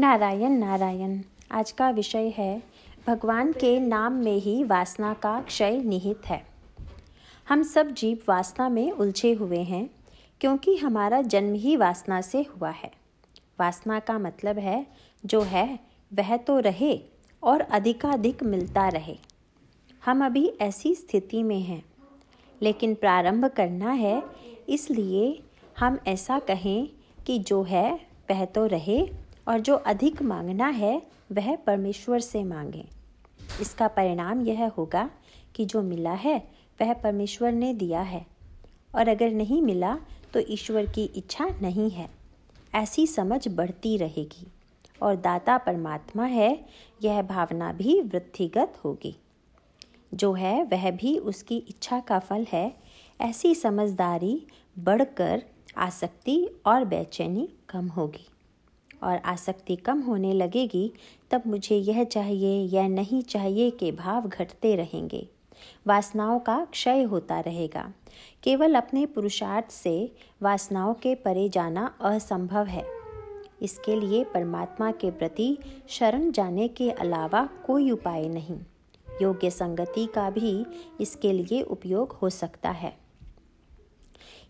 नारायण नारायण, आज का विषय है, भगवान के नाम में ही वासना का क्षय निहित है। हम सब जीव वासना में उलझे हुए हैं, क्योंकि हमारा जन्म ही वासना से हुआ है। वासना का मतलब है, जो है, वह तो रहे और अधिकाधिक मिलता रहे। हम अभी ऐसी स्थिति में हैं, लेकिन प्रारंभ करना है, इसलिए हम ऐसा कहें कि जो है, वह तो रहे और जो अधिक मांगना है, वह परमेश्वर से मांगें। इसका परिणाम यह होगा कि जो मिला है, वह परमेश्वर ने दिया है। और अगर नहीं मिला तो ईश्वर की इच्छा नहीं है। ऐसी समझ बढ़ती रहेगी और दाता परमात्मा है, यह भावना भी वृद्धिगत होगी। जो है, वह भी उसकी इच्छा का फल है। ऐसी समझदारी बढ़कर आसक्ति और बेचैनी कम होगी। और आसक्ति कम होने लगेगी, तब मुझे यह चाहिए या नहीं चाहिए के भाव घटते रहेंगे। वासनाओं का क्षय होता रहेगा। केवल अपने पुरुषार्थ से वासनाओं के परे जाना असंभव है। इसके लिए परमात्मा के प्रति शरण जाने के अलावा कोई उपाय नहीं। योग्य संगति का भी इसके लिए उपयोग हो सकता है।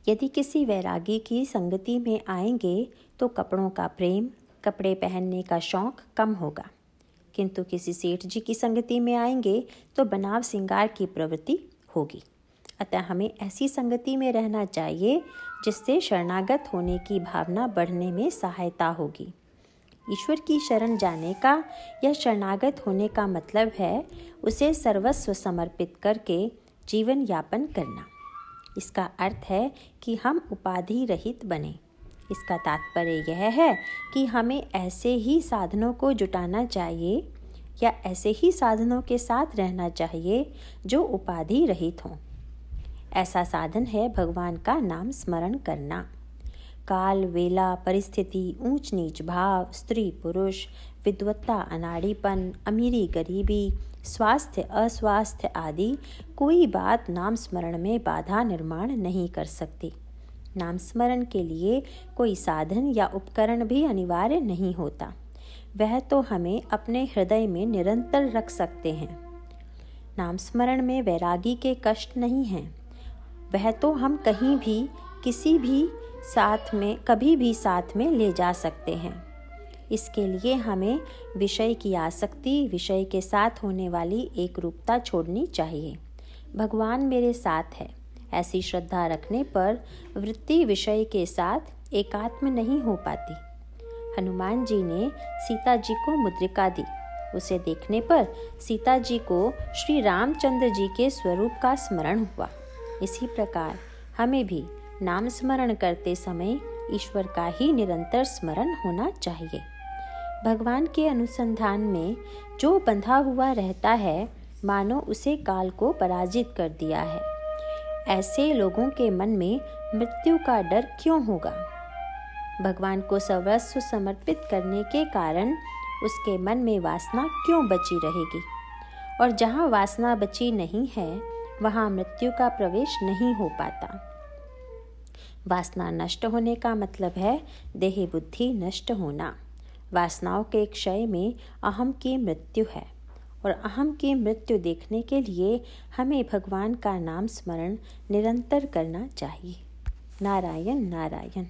यदि किसी वैरागी की संगति में आएँगे तो कपड़ों का प्रेम कपड़े पहनने का शौक कम होगा। किंतु किसी सेठ जी की संगति में आएँगे तो बनाव सिंगार की प्रवृत्ति होगी। अतः हमें ऐसी संगति में रहना चाहिए, जिससे शरणागत होने की भावना बढ़ने में सहायता होगी। ईश्वर की शरण जाने का या शरणागत होने का मतलब है, उसे सर्वस्व समर्पित करके जीवन यापन करना। इसका अर्थ है कि हम उपाधि रहित बने। इसका तात्पर्य यह है कि हमें ऐसे ही साधनों को जुटाना चाहिए या ऐसे ही साधनों के साथ रहना चाहिए जो उपाधि रहित हों। ऐसा साधन है भगवान का नाम स्मरण करना। काल, वेला, परिस्थिति, ऊंच नीच भाव, स्त्री, पुरुष, विद्वत्ता, अनाड़ीपन, अमीरी, गरीबी, स्वास्थ्य, अस्वास्थ्य आदि कोई बात नाम स्मरण में बाधा निर्माण नहीं कर सकती। नाम स्मरण के लिए कोई साधन या उपकरण भी अनिवार्य नहीं होता। वह तो हमें अपने हृदय में निरंतर रख सकते हैं। नाम स्मरण में वैरागी के कष्ट नहीं हैं। वह तो हम कहीं भी, किसी भी साथ में, कभी भी साथ में ले जा सकते हैं। इसके लिए हमें विषय की आसक्ति, विषय के साथ होने वाली एक रूपता छोड़नी चाहिए। भगवान मेरे साथ है। ऐसी श्रद्धा रखने पर वृत्ति विषय के साथ एकात्म नहीं हो पाती। हनुमान जी ने सीता जी को मुद्रिका दी। उसे देखने पर सीता जी को श्री रामचंद्र जी के स्वरूप का स्मरण हुआ। इसी प्रकार हमें भी नाम स्मरण करते समय ईश्वर का ही निरंतर स्मरण होना चाहिए। भगवान के अनुसंधान में जो बंधा हुआ रहता है, मानो उसे काल को पराजित कर दिया है। ऐसे लोगों के मन में मृत्यु का डर क्यों होगा? भगवान को सर्वस्व समर्पित करने के कारण उसके मन में वासना क्यों बची रहेगी? और जहाँ वासना बची नहीं है, वहाँ मृत्यु का प्रवेश नहीं हो पाता। वासना नष्ट होने का मतलब है देह बुद्धि नष्ट होना। वासनाओं के क्षय में अहम की मृत्यु है। और अहम की मृत्यु देखने के लिए हमें भगवान का नाम स्मरण निरंतर करना चाहिए। नारायण नारायण।